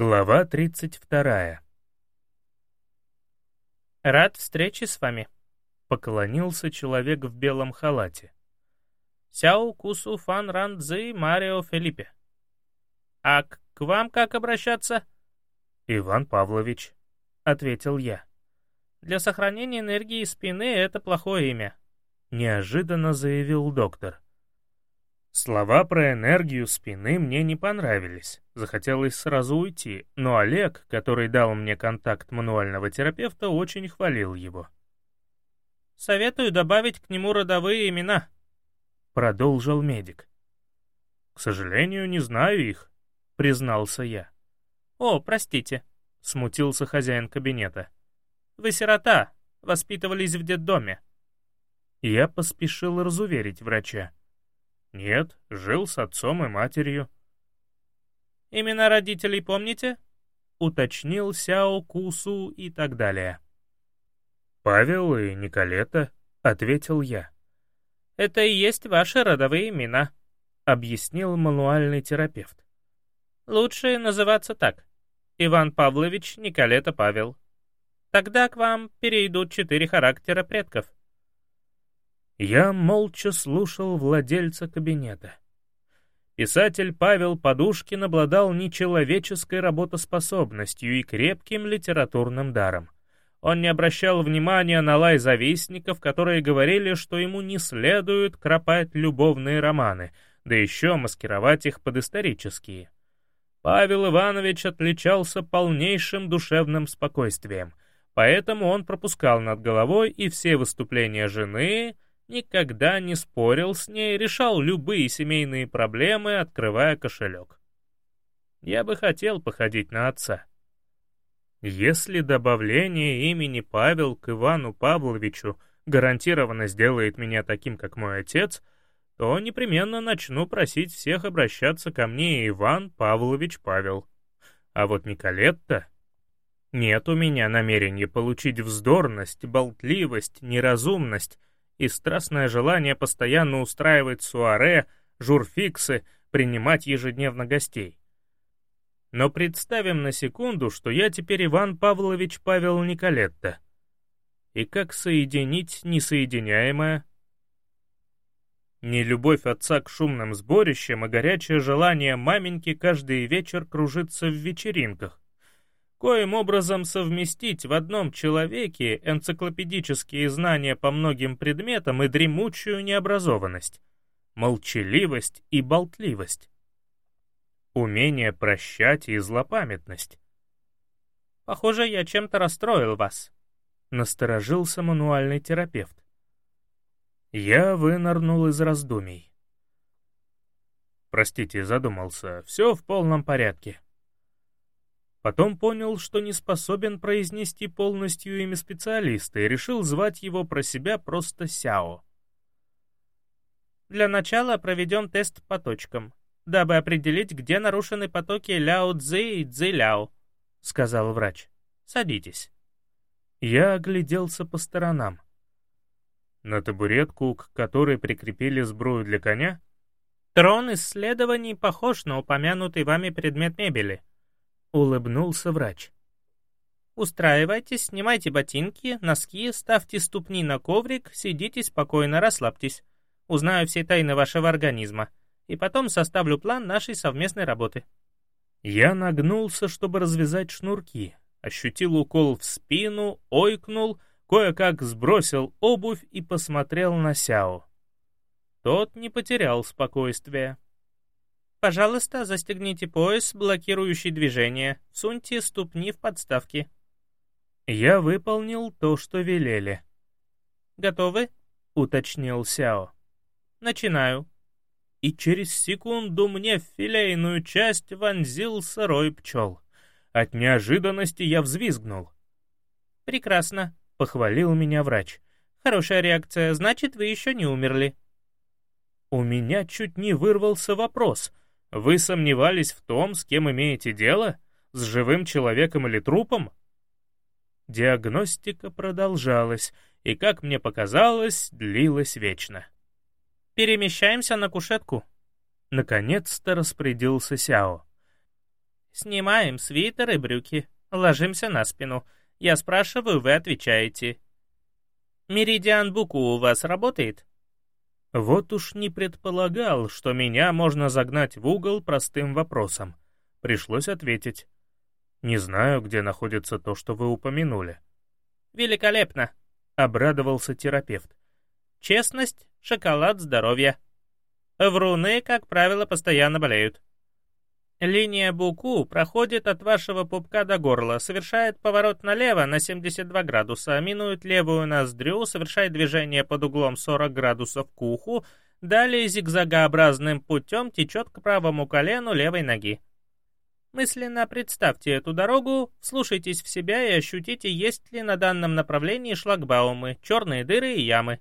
Глава 32. «Рад встрече с вами», — поклонился человек в белом халате. «Сяо Кусу Фан Ран Цзы Марио Филиппе». «А к, к вам как обращаться?» «Иван Павлович», — ответил я. «Для сохранения энергии спины это плохое имя», — неожиданно заявил доктор. Слова про энергию спины мне не понравились. Захотелось сразу уйти, но Олег, который дал мне контакт мануального терапевта, очень хвалил его. «Советую добавить к нему родовые имена», — продолжил медик. «К сожалению, не знаю их», — признался я. «О, простите», — смутился хозяин кабинета. «Вы сирота, воспитывались в детдоме». Я поспешил разуверить врача. «Нет, жил с отцом и матерью». «Имена родителей помните?» — уточнил Сяо Кусу и так далее. «Павел и Николета», — ответил я. «Это и есть ваши родовые имена», — объяснил мануальный терапевт. «Лучше называться так. Иван Павлович, Николета Павел. Тогда к вам перейдут четыре характера предков. Я молча слушал владельца кабинета. Писатель Павел Подушкин обладал нечеловеческой работоспособностью и крепким литературным даром. Он не обращал внимания на лай завистников, которые говорили, что ему не следует кропать любовные романы, да еще маскировать их под исторические. Павел Иванович отличался полнейшим душевным спокойствием, поэтому он пропускал над головой и все выступления жены, никогда не спорил с ней, решал любые семейные проблемы, открывая кошелек. Я бы хотел походить на отца. Если добавление имени Павел к Ивану Павловичу гарантированно сделает меня таким, как мой отец, то непременно начну просить всех обращаться ко мне Иван Павлович Павел. А вот Николетта... Нет у меня намерения получить вздорность, болтливость, неразумность и страстное желание постоянно устраивать суаре, журфиксы, принимать ежедневно гостей. Но представим на секунду, что я теперь Иван Павлович Павел Николетта. И как соединить несоединяемое? Не любовь отца к шумным сборищам и горячее желание маменьки каждый вечер кружиться в вечеринках коим образом совместить в одном человеке энциклопедические знания по многим предметам и дремучую необразованность, молчаливость и болтливость, умение прощать и злопамятность. «Похоже, я чем-то расстроил вас», — насторожился мануальный терапевт. Я вынырнул из раздумий. Простите, задумался. Все в полном порядке. Потом понял, что не способен произнести полностью имя специалиста и решил звать его про себя просто Сяо. Для начала проведем тест по точкам, дабы определить, где нарушены потоки Ляо Цзы и Цзы Ляо, — сказал врач. Садитесь. Я огляделся по сторонам. На табуретку, к которой прикрепили сбрую для коня? Трон исследований похож на упомянутый вами предмет мебели —— улыбнулся врач. «Устраивайтесь, снимайте ботинки, носки, ставьте ступни на коврик, сидите спокойно, расслабьтесь. Узнаю все тайны вашего организма, и потом составлю план нашей совместной работы». Я нагнулся, чтобы развязать шнурки, ощутил укол в спину, ойкнул, кое-как сбросил обувь и посмотрел на Сяо. Тот не потерял спокойствия. Пожалуйста, застегните пояс, блокирующий движение. Суньте ступни в подставки. Я выполнил то, что велели. Готовы? Уточнил Сяо. Начинаю. И через секунду мне в филейную часть вонзился рой пчел. От неожиданности я взвизгнул. «Прекрасно», — похвалил меня врач. «Хорошая реакция, значит, вы еще не умерли». У меня чуть не вырвался вопрос, вы сомневались в том, с кем имеете дело? С живым человеком или трупом? Диагностика продолжалась, и, как мне показалось, длилась вечно. «Перемещаемся на кушетку», — наконец-то распорядился Сяо. Снимаем свитер и брюки. Ложимся на спину. Я спрашиваю, вы отвечаете. Меридиан Буку у вас работает? Вот уж не предполагал, что меня можно загнать в угол простым вопросом. Пришлось ответить. Не знаю, где находится то, что вы упомянули. Великолепно, обрадовался терапевт. Честность, шоколад, здоровье. Вруны, как правило, постоянно болеют. Линия Буку проходит от вашего пупка до горла, совершает поворот налево на 72 градуса, минует левую ноздрю, совершает движение под углом 40 градусов к уху, далее зигзагообразным путем течет к правому колену левой ноги. Мысленно представьте эту дорогу, вслушайтесь в себя и ощутите, есть ли на данном направлении шлагбаумы, черные дыры и ямы.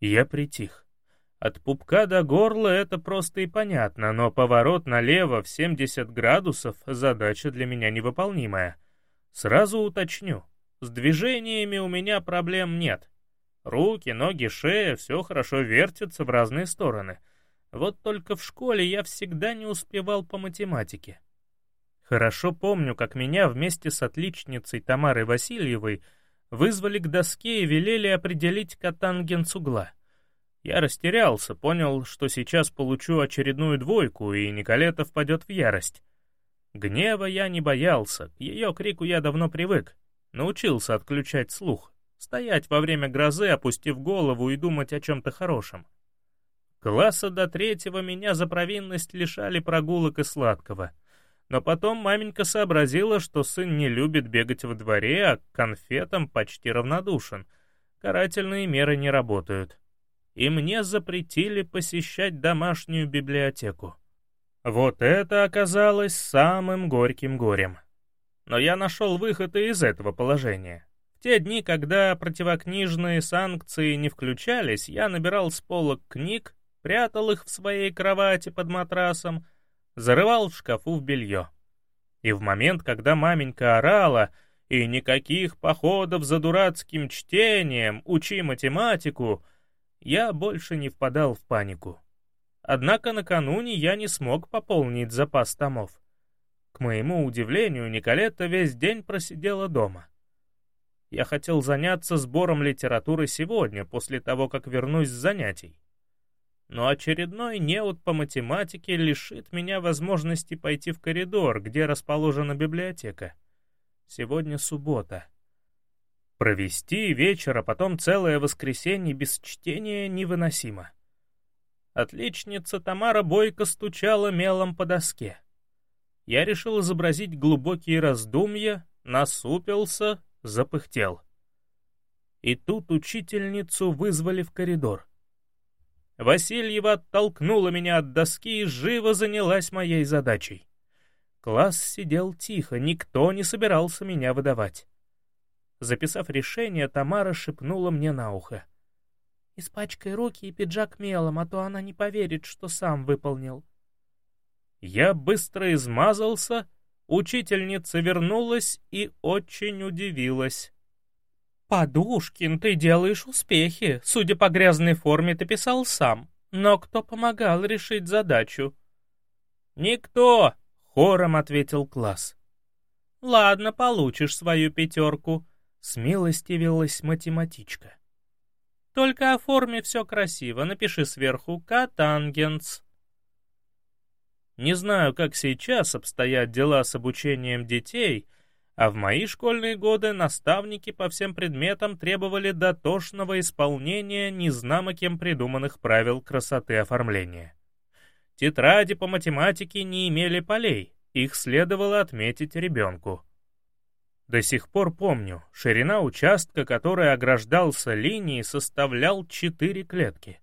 Я притих. От пупка до горла это просто и понятно, но поворот налево в 70 градусов — задача для меня невыполнимая. Сразу уточню, с движениями у меня проблем нет. Руки, ноги, шея — все хорошо вертится в разные стороны. Вот только в школе я всегда не успевал по математике. Хорошо помню, как меня вместе с отличницей Тамарой Васильевой вызвали к доске и велели определить катангенс угла. Я растерялся, понял, что сейчас получу очередную двойку, и Николета впадет в ярость. Гнева я не боялся, к ее крику я давно привык. Научился отключать слух, стоять во время грозы, опустив голову и думать о чем-то хорошем. Класса до третьего меня за провинность лишали прогулок и сладкого. Но потом маменька сообразила, что сын не любит бегать во дворе, а к конфетам почти равнодушен. Карательные меры не работают и мне запретили посещать домашнюю библиотеку. Вот это оказалось самым горьким горем. Но я нашел выход и из этого положения. В те дни, когда противокнижные санкции не включались, я набирал с полок книг, прятал их в своей кровати под матрасом, зарывал в шкафу в белье. И в момент, когда маменька орала «И никаких походов за дурацким чтением, учи математику», я больше не впадал в панику. Однако накануне я не смог пополнить запас томов. К моему удивлению, Николетта весь день просидела дома. Я хотел заняться сбором литературы сегодня, после того, как вернусь с занятий. Но очередной неуд по математике лишит меня возможности пойти в коридор, где расположена библиотека. Сегодня суббота. Провести вечер, а потом целое воскресенье без чтения невыносимо. Отличница Тамара бойко стучала мелом по доске. Я решил изобразить глубокие раздумья, насупился, запыхтел. И тут учительницу вызвали в коридор. Васильева оттолкнула меня от доски и живо занялась моей задачей. Класс сидел тихо, никто не собирался меня выдавать. Записав решение, Тамара шепнула мне на ухо. «Испачкай руки и пиджак мелом, а то она не поверит, что сам выполнил». Я быстро измазался, учительница вернулась и очень удивилась. «Подушкин, ты делаешь успехи. Судя по грязной форме, ты писал сам. Но кто помогал решить задачу?» «Никто!» — хором ответил класс. «Ладно, получишь свою пятерку. Смилостивилась математичка. Только оформи все красиво, напиши сверху «Катангенс». Не знаю, как сейчас обстоят дела с обучением детей, а в мои школьные годы наставники по всем предметам требовали дотошного исполнения незнамо кем придуманных правил красоты оформления. Тетради по математике не имели полей, их следовало отметить ребенку. До сих пор помню, ширина участка, который ограждался линией, составлял 4 клетки.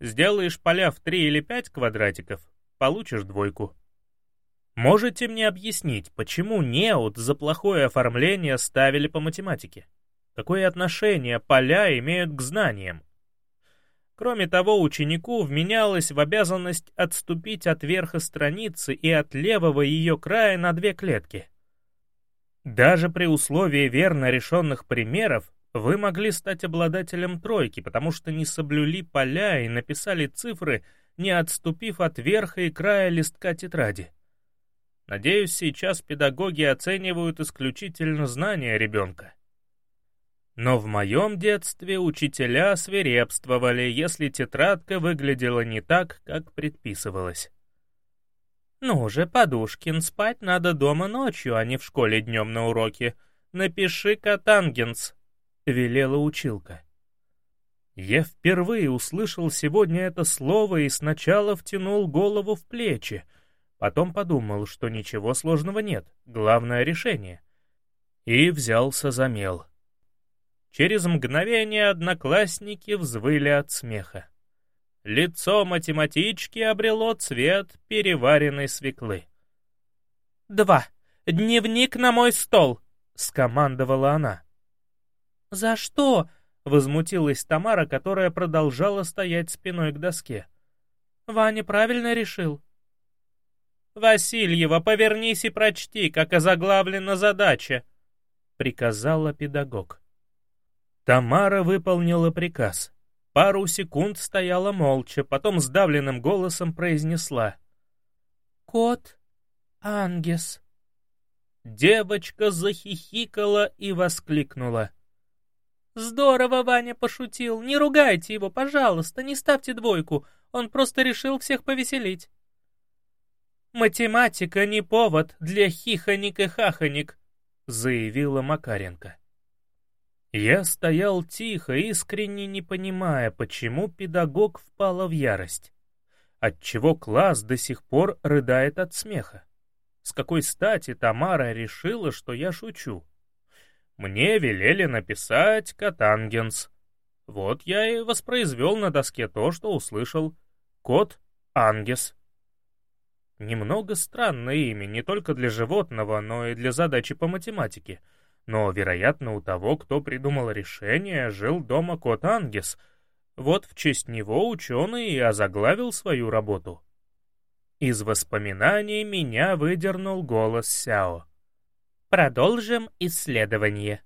Сделаешь поля в 3 или 5 квадратиков, получишь двойку. Можете мне объяснить, почему неуд за плохое оформление ставили по математике? Какое отношение поля имеют к знаниям? Кроме того, ученику вменялось в обязанность отступить от верха страницы и от левого ее края на две клетки — даже при условии верно решенных примеров вы могли стать обладателем тройки, потому что не соблюли поля и написали цифры, не отступив от верха и края листка тетради. Надеюсь, сейчас педагоги оценивают исключительно знания ребенка. Но в моем детстве учителя свирепствовали, если тетрадка выглядела не так, как предписывалось. «Ну же, Подушкин, спать надо дома ночью, а не в школе днем на уроке. Напиши «Катангенс», — велела училка. Я впервые услышал сегодня это слово и сначала втянул голову в плечи, потом подумал, что ничего сложного нет, главное решение. И взялся за мел. Через мгновение одноклассники взвыли от смеха. Лицо математички обрело цвет переваренной свеклы. «Два. Дневник на мой стол!» — скомандовала она. «За что?» — возмутилась Тамара, которая продолжала стоять спиной к доске. «Ваня правильно решил». «Васильева, повернись и прочти, как озаглавлена задача», — приказала педагог. Тамара выполнила приказ. Пару секунд стояла молча, потом сдавленным голосом произнесла. «Кот Ангес». Девочка захихикала и воскликнула. «Здорово Ваня пошутил. Не ругайте его, пожалуйста, не ставьте двойку. Он просто решил всех повеселить». «Математика не повод для хихоник и хахоник», — заявила Макаренко. Я стоял тихо, искренне не понимая, почему педагог впала в ярость. Отчего класс до сих пор рыдает от смеха? С какой стати Тамара решила, что я шучу? Мне велели написать «Катангенс». Вот я и воспроизвел на доске то, что услышал. Кот Ангес. Немного странное имя не только для животного, но и для задачи по математике — но, вероятно, у того, кто придумал решение, жил дома кот Ангес. Вот в честь него ученый и озаглавил свою работу. Из воспоминаний меня выдернул голос Сяо. Продолжим исследование.